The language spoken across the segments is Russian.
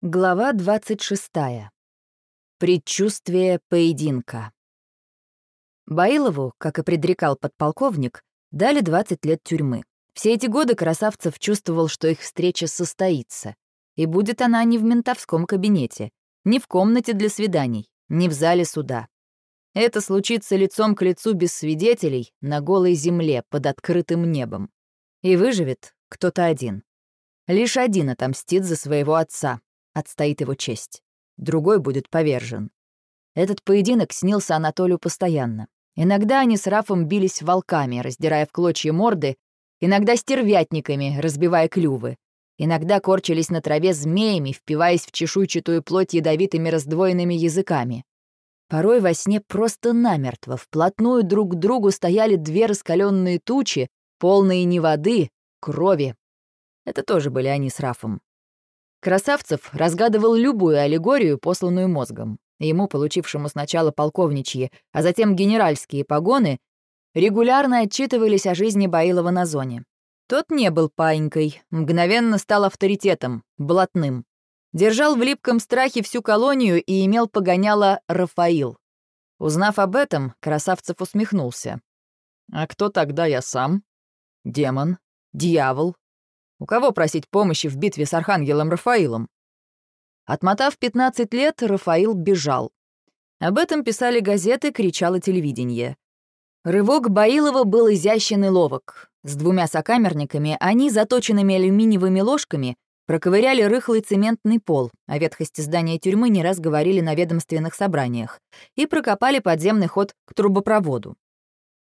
Глава 26. Предчувствие поединка. Баилову, как и предрекал подполковник, дали 20 лет тюрьмы. Все эти годы Красавцев чувствовал, что их встреча состоится. И будет она не в ментовском кабинете, не в комнате для свиданий, не в зале суда. Это случится лицом к лицу без свидетелей на голой земле под открытым небом. И выживет кто-то один. Лишь один отомстит за своего отца, отстоит его честь. Другой будет повержен. Этот поединок снился Анатолию постоянно. Иногда они с Рафом бились волками, раздирая в клочья морды, иногда стервятниками, разбивая клювы. Иногда корчились на траве змеями, впиваясь в чешуйчатую плоть ядовитыми раздвоенными языками. Порой во сне просто намертво, вплотную друг к другу стояли две раскаленные тучи, полные не воды, крови. Это тоже были они с Рафом. Красавцев разгадывал любую аллегорию, посланную мозгом. Ему, получившему сначала полковничьи, а затем генеральские погоны, регулярно отчитывались о жизни Баилова на зоне. Тот не был паинькой, мгновенно стал авторитетом, блатным. Держал в липком страхе всю колонию и имел погоняло Рафаил. Узнав об этом, Красавцев усмехнулся. «А кто тогда я сам? Демон? Дьявол? У кого просить помощи в битве с архангелом Рафаилом? Отмотав 15 лет, Рафаил бежал. Об этом писали газеты, кричало телевидение. Рывок Баилова был изящен и ловок. С двумя сокамерниками они, заточенными алюминиевыми ложками, проковыряли рыхлый цементный пол, о ветхости здания тюрьмы не раз говорили на ведомственных собраниях, и прокопали подземный ход к трубопроводу.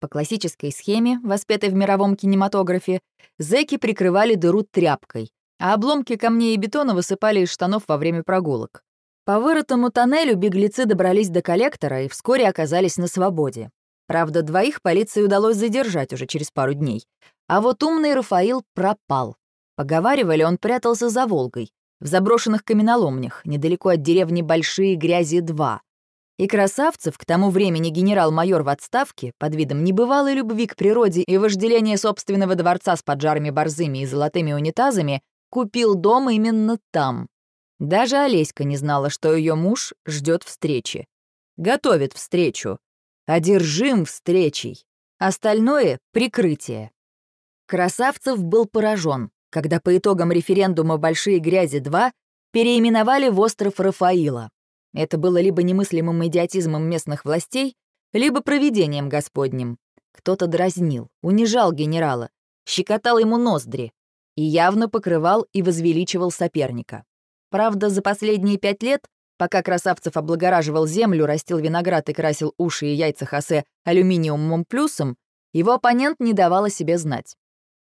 По классической схеме, воспетой в мировом кинематографе, зэки прикрывали дыру тряпкой, а обломки камней и бетона высыпали из штанов во время прогулок. По вырытому тоннелю беглецы добрались до коллектора и вскоре оказались на свободе. Правда, двоих полиции удалось задержать уже через пару дней. А вот умный Рафаил пропал. Поговаривали, он прятался за Волгой, в заброшенных каменоломнях, недалеко от деревни Большие Грязи-2, и Красавцев, к тому времени генерал-майор в отставке, под видом небывалой любви к природе и вожделения собственного дворца с поджарами борзыми и золотыми унитазами, купил дом именно там. Даже Олеська не знала, что ее муж ждет встречи. Готовит встречу. Одержим встречей. Остальное — прикрытие. Красавцев был поражен, когда по итогам референдума «Большие грязи-2» переименовали в остров Рафаила. Это было либо немыслимым идиотизмом местных властей, либо провидением Господним. Кто-то дразнил, унижал генерала, щекотал ему ноздри и явно покрывал и возвеличивал соперника. Правда, за последние пять лет, пока Красавцев облагораживал землю, растил виноград и красил уши и яйца Хосе алюминиумом плюсом, его оппонент не давал о себе знать.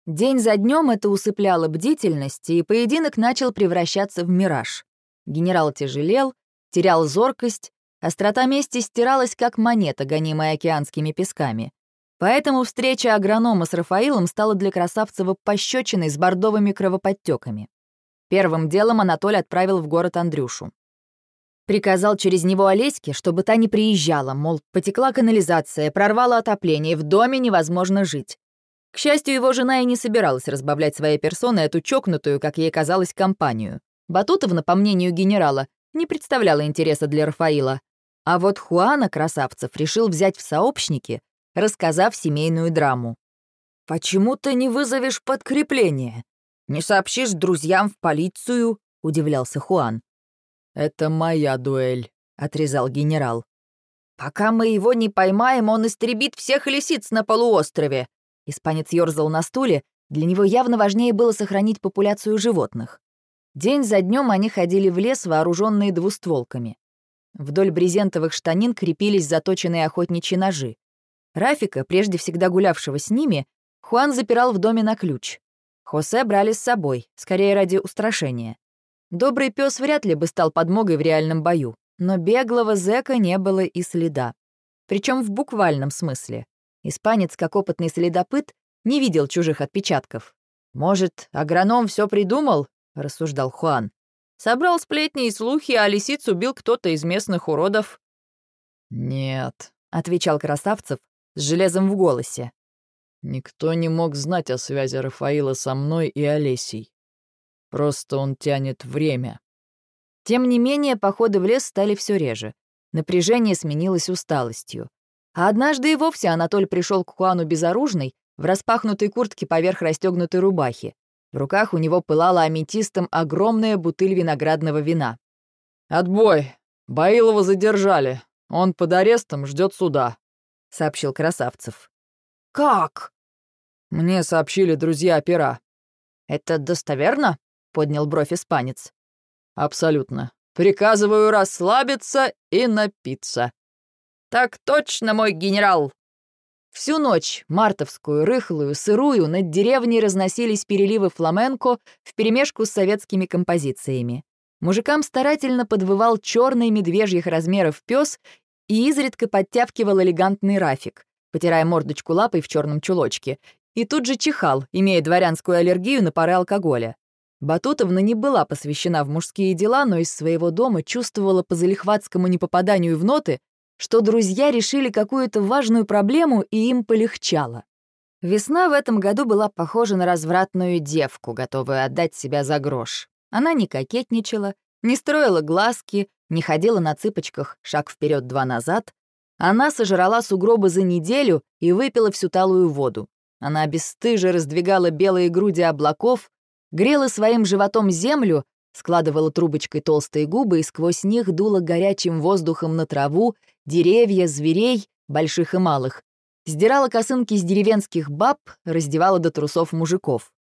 День за днем это усыпляло бдительность, и поединок начал превращаться в мираж. Генерал тяжелел, терял зоркость, острота мести стиралась, как монета, гонимая океанскими песками. Поэтому встреча агронома с Рафаилом стала для Красавцева пощечиной с бордовыми кровоподтеками. Первым делом Анатолий отправил в город Андрюшу. Приказал через него Олеське, чтобы та не приезжала, мол, потекла канализация, прорвала отопление, в доме невозможно жить. К счастью, его жена и не собиралась разбавлять своей персоной эту чокнутую, как ей казалось, компанию. Батутовна, по мнению генерала, не представляла интереса для Рафаила. А вот Хуана Красавцев решил взять в сообщники, рассказав семейную драму. «Почему ты не вызовешь подкрепление? Не сообщишь друзьям в полицию?» — удивлялся Хуан. «Это моя дуэль», — отрезал генерал. «Пока мы его не поймаем, он истребит всех лисиц на полуострове». Испанец ёрзал на стуле, для него явно важнее было сохранить популяцию животных. День за днем они ходили в лес, вооруженные двустволками. Вдоль брезентовых штанин крепились заточенные охотничьи ножи. Рафика, прежде всегда гулявшего с ними, Хуан запирал в доме на ключ. Хосе брали с собой, скорее ради устрашения. Добрый пес вряд ли бы стал подмогой в реальном бою, но беглого зэка не было и следа. Причем в буквальном смысле. Испанец, как опытный следопыт, не видел чужих отпечатков. Может, агроном все придумал — рассуждал Хуан. «Собрал сплетни и слухи, а лисиц убил кто-то из местных уродов». «Нет», — отвечал Красавцев с железом в голосе. «Никто не мог знать о связи Рафаила со мной и Олесей. Просто он тянет время. Тем не менее, походы в лес стали все реже. Напряжение сменилось усталостью. А однажды и вовсе Анатоль пришел к Хуану безоружный, в распахнутой куртке поверх расстегнутой рубахи. В руках у него пылала аметистом огромная бутыль виноградного вина. «Отбой! Баилова задержали. Он под арестом ждет суда», — сообщил Красавцев. «Как?» «Мне сообщили друзья опера». «Это достоверно?» — поднял бровь испанец. «Абсолютно. Приказываю расслабиться и напиться». «Так точно, мой генерал!» Всю ночь, мартовскую, рыхлую, сырую, над деревней разносились переливы фламенко вперемешку с советскими композициями. Мужикам старательно подвывал черный медвежьих размеров пес и изредка подтявкивал элегантный рафик, потирая мордочку лапой в черном чулочке, и тут же чихал, имея дворянскую аллергию на пары алкоголя. Батутовна не была посвящена в мужские дела, но из своего дома чувствовала по залихватскому непопаданию в ноты что друзья решили какую-то важную проблему, и им полегчало. Весна в этом году была похожа на развратную девку, готовую отдать себя за грош. Она не кокетничала, не строила глазки, не ходила на цыпочках шаг вперед два назад. Она сожрала сугробы за неделю и выпила всю талую воду. Она бесстыже раздвигала белые груди облаков, грела своим животом землю, складывала трубочкой толстые губы и сквозь них дула горячим воздухом на траву деревья, зверей, больших и малых, сдирала косынки с деревенских баб, раздевала до трусов мужиков.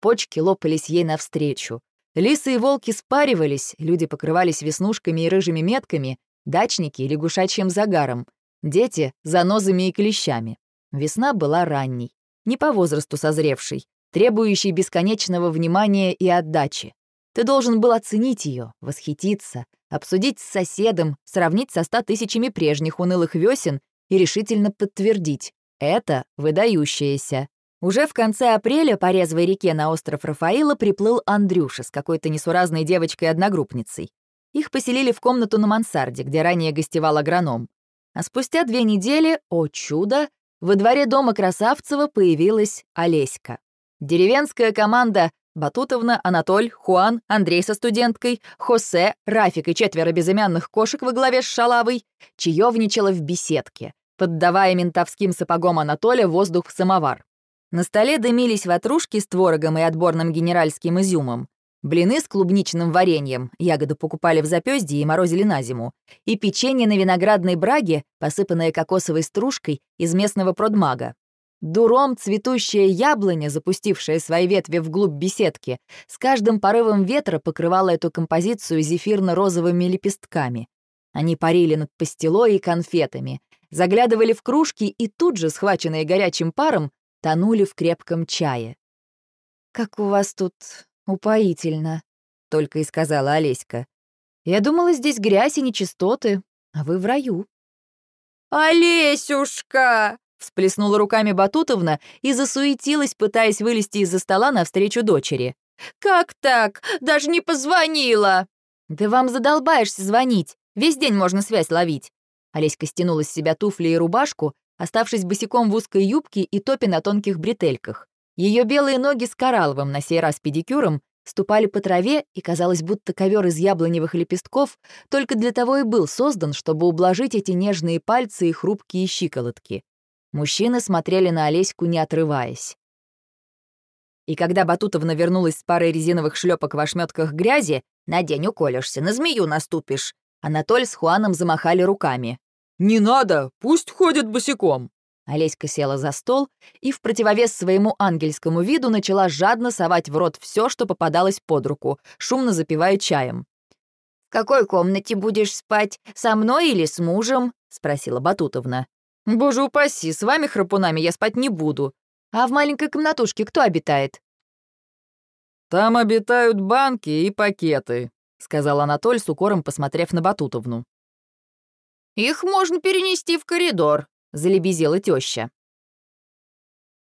Почки лопались ей навстречу. Лисы и волки спаривались, люди покрывались веснушками и рыжими метками, дачники — лягушачьим загаром, дети — занозами и клещами. Весна была ранней, не по возрасту созревшей, требующей бесконечного внимания и отдачи. Ты должен был оценить ее, восхититься, обсудить с соседом, сравнить со ста тысячами прежних унылых весен и решительно подтвердить — это выдающееся. Уже в конце апреля по резвой реке на остров Рафаила приплыл Андрюша с какой-то несуразной девочкой-одногруппницей. Их поселили в комнату на мансарде, где ранее гостевал агроном. А спустя две недели, о чудо, во дворе дома Красавцева появилась Олеська. Деревенская команда Батутовна, Анатоль, Хуан, Андрей со студенткой, Хосе, Рафик и четверо безымянных кошек во главе с Шалавой чаевничала в беседке, поддавая ментовским сапогом Анатоля воздух в самовар. На столе дымились ватрушки с творогом и отборным генеральским изюмом, блины с клубничным вареньем, ягоды покупали в запёздье и морозили на зиму, и печенье на виноградной браге, посыпанное кокосовой стружкой из местного продмага. Дуром цветущая яблоня, запустившая свои ветви вглубь беседки, с каждым порывом ветра покрывала эту композицию зефирно-розовыми лепестками. Они парили над пастилой и конфетами, заглядывали в кружки и тут же, схваченные горячим паром, тонули в крепком чае. «Как у вас тут упоительно», — только и сказала Олеська. «Я думала, здесь грязь и нечистоты, а вы в раю». «Олесюшка!» Всплеснула руками Батутовна и засуетилась, пытаясь вылезти из-за стола навстречу дочери. «Как так? Даже не позвонила!» «Да вам задолбаешься звонить. Весь день можно связь ловить». Олеська стянула с себя туфли и рубашку, оставшись босиком в узкой юбке и топе на тонких бретельках. Ее белые ноги с коралловым, на сей раз педикюром, ступали по траве, и казалось, будто ковер из яблоневых лепестков только для того и был создан, чтобы ублажить эти нежные пальцы и хрупкие щиколотки. Мужчины смотрели на Олеську, не отрываясь. И когда Батутовна вернулась с парой резиновых шлепок в ошметках грязи, «На день уколешься, на змею наступишь», Анатоль с Хуаном замахали руками. «Не надо, пусть ходят босиком». Олеська села за стол и в противовес своему ангельскому виду начала жадно совать в рот все, что попадалось под руку, шумно запивая чаем. «В какой комнате будешь спать, со мной или с мужем?» — спросила Батутовна. «Боже упаси, с вами, храпунами, я спать не буду. А в маленькой комнатушке кто обитает?» «Там обитают банки и пакеты», — сказал Анатоль с укором, посмотрев на Батутовну. «Их можно перенести в коридор», — залебезила теща.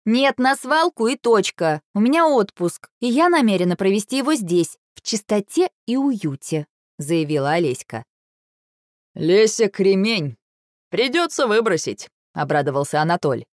«Нет, на свалку и точка. У меня отпуск, и я намерена провести его здесь, в чистоте и уюте», — заявила Олеська. «Леся кремень», Придется выбросить», — обрадовался Анатоль.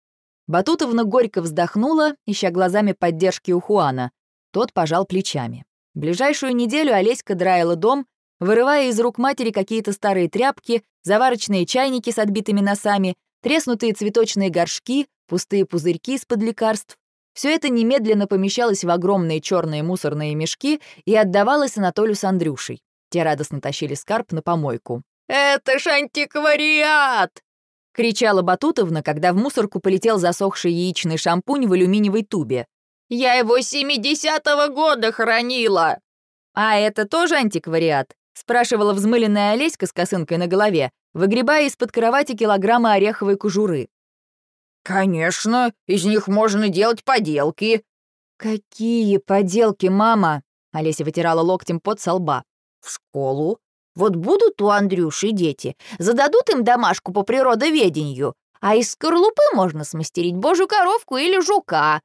Батутовна горько вздохнула, ища глазами поддержки у Хуана. Тот пожал плечами. Ближайшую неделю Олеська драила дом, вырывая из рук матери какие-то старые тряпки, заварочные чайники с отбитыми носами, треснутые цветочные горшки, пустые пузырьки из-под лекарств. Все это немедленно помещалось в огромные черные мусорные мешки и отдавалось Анатолию с Андрюшей. Те радостно тащили скарб на помойку. «Это ж антиквариат!» — кричала Батутовна, когда в мусорку полетел засохший яичный шампунь в алюминиевой тубе. «Я его семидесятого года хранила!» «А это тоже антиквариат?» — спрашивала взмыленная Олеська с косынкой на голове, выгребая из-под кровати килограммы ореховой кожуры. «Конечно, из них можно делать поделки». «Какие поделки, мама?» — Олеся вытирала локтем под со лба. «В школу. Вот будут у Андрюши дети, зададут им домашку по природоведению, а из скорлупы можно смастерить божью коровку или жука».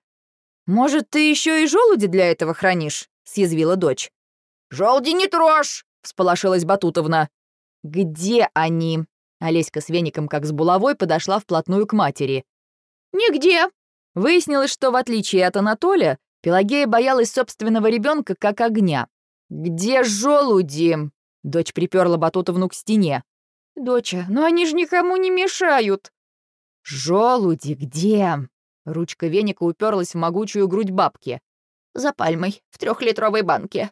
«Может, ты еще и желуди для этого хранишь?» — съязвила дочь. «Желуди не трожь!» — всполошилась Батутовна. «Где они?» Олеська с веником, как с булавой, подошла вплотную к матери. «Нигде». Выяснилось, что, в отличие от Анатолия, Пелагея боялась собственного ребенка как огня. «Где желуди?» Дочь приперла Батутовну к стене. «Доча, ну они же никому не мешают!» «Желуди где?» Ручка веника уперлась в могучую грудь бабки. «За пальмой, в трехлитровой банке».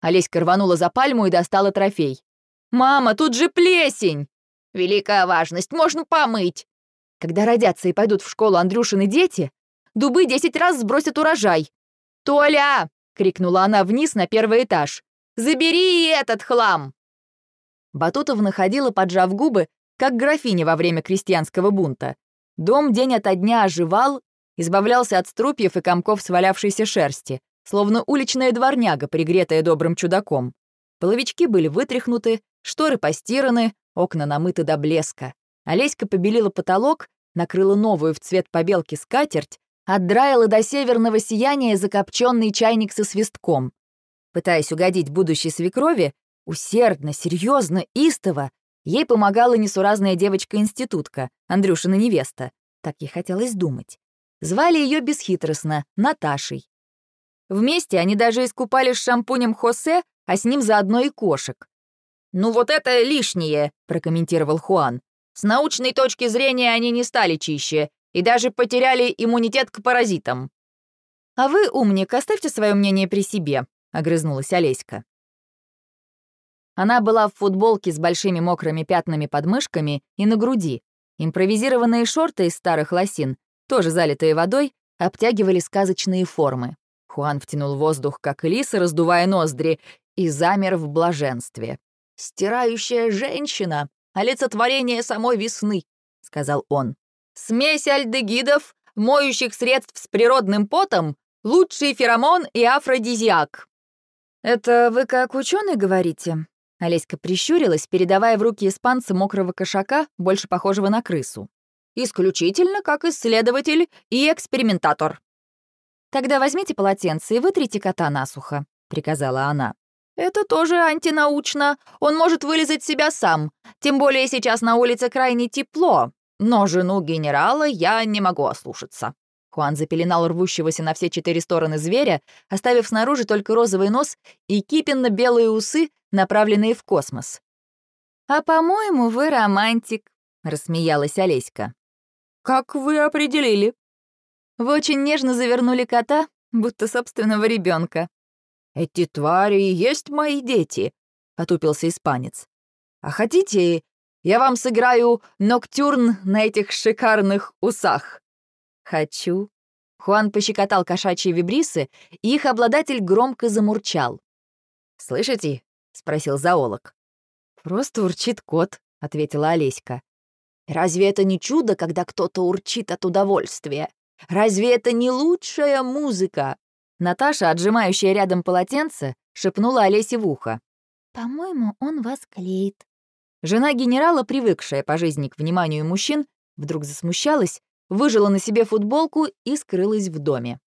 Олеська рванула за пальму и достала трофей. «Мама, тут же плесень!» «Великая важность, можно помыть!» Когда родятся и пойдут в школу Андрюшины дети, дубы десять раз сбросят урожай. «Толя!» — крикнула она вниз на первый этаж. «Забери и этот хлам!» Батутов ходила, поджав губы, как графиня во время крестьянского бунта. Дом день ото дня оживал, избавлялся от струпьев и комков свалявшейся шерсти, словно уличная дворняга, пригретая добрым чудаком. Половички были вытряхнуты, шторы постираны, окна намыты до блеска. Олеська побелила потолок, накрыла новую в цвет побелки скатерть, отдраила до северного сияния закопченный чайник со свистком. Пытаясь угодить будущей свекрови, усердно, серьезно, истово, ей помогала несуразная девочка-институтка, Андрюшина невеста. Так ей хотелось думать. Звали ее бесхитростно, Наташей. Вместе они даже искупали с шампунем Хосе, а с ним заодно и кошек. «Ну вот это лишнее», — прокомментировал Хуан. С научной точки зрения они не стали чище и даже потеряли иммунитет к паразитам. «А вы, умник, оставьте свое мнение при себе», — огрызнулась Олеська. Она была в футболке с большими мокрыми пятнами под мышками и на груди. Импровизированные шорты из старых лосин, тоже залитые водой, обтягивали сказочные формы. Хуан втянул воздух, как лиса, раздувая ноздри, и замер в блаженстве. «Стирающая женщина!» олицетворение самой весны», — сказал он. «Смесь альдегидов, моющих средств с природным потом, лучший феромон и афродизиак». «Это вы как ученый говорите?» Олеська прищурилась, передавая в руки испанца мокрого кошака, больше похожего на крысу. «Исключительно как исследователь и экспериментатор». «Тогда возьмите полотенце и вытрите кота насухо», — приказала она. Это тоже антинаучно. Он может вылезать себя сам. Тем более сейчас на улице крайне тепло. Но жену генерала я не могу ослушаться». Хуан запеленал рвущегося на все четыре стороны зверя, оставив снаружи только розовый нос и кипенно-белые усы, направленные в космос. «А, по-моему, вы романтик», — рассмеялась Олеська. «Как вы определили?» «Вы очень нежно завернули кота, будто собственного ребенка. «Эти твари и есть мои дети», — потупился испанец. «А хотите, я вам сыграю ноктюрн на этих шикарных усах?» «Хочу». Хуан пощекотал кошачьи вибрисы, и их обладатель громко замурчал. «Слышите?» — спросил зоолог. «Просто урчит кот», — ответила Олеська. «Разве это не чудо, когда кто-то урчит от удовольствия? Разве это не лучшая музыка?» Наташа, отжимающая рядом полотенце, шепнула Олесе в ухо. «По-моему, он вас клеит». Жена генерала, привыкшая по жизни к вниманию мужчин, вдруг засмущалась, выжила на себе футболку и скрылась в доме.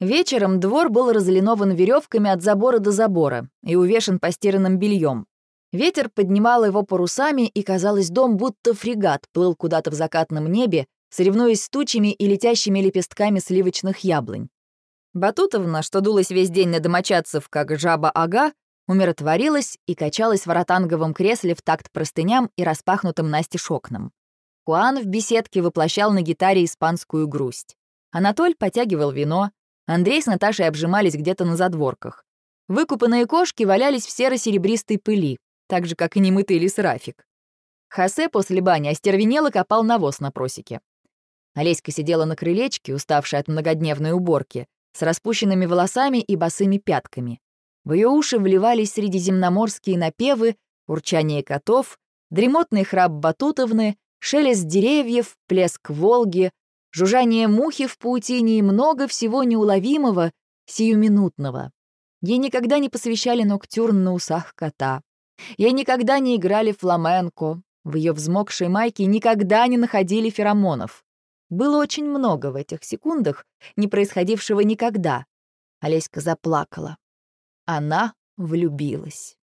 Вечером двор был разлинован веревками от забора до забора и увешан постиранным бельем. Ветер поднимал его парусами, и, казалось, дом будто фрегат плыл куда-то в закатном небе, соревнуясь с тучами и летящими лепестками сливочных яблонь. Батутовна, что дулась весь день на домочадцев, как жаба-ага, умиротворилась и качалась в ротанговом кресле в такт простыням и распахнутым настежь окнам. Хуан в беседке воплощал на гитаре испанскую грусть. Анатоль потягивал вино, Андрей с Наташей обжимались где-то на задворках. Выкупанные кошки валялись в серо-серебристой пыли, так же, как и немытый лис Рафик. Хосе после бани остервенело копал навоз на просеке. Олеська сидела на крылечке, уставшая от многодневной уборки, с распущенными волосами и босыми пятками. В ее уши вливались средиземноморские напевы, урчание котов, дремотный храп Батутовны, шелест деревьев, плеск Волги, жужжание мухи в паутине и много всего неуловимого, сиюминутного. Ей никогда не посвящали ноктюрн на усах кота. Ей никогда не играли фламенко. В ее взмокшей майке никогда не находили феромонов. Было очень много в этих секундах, не происходившего никогда. Олеська заплакала. Она влюбилась.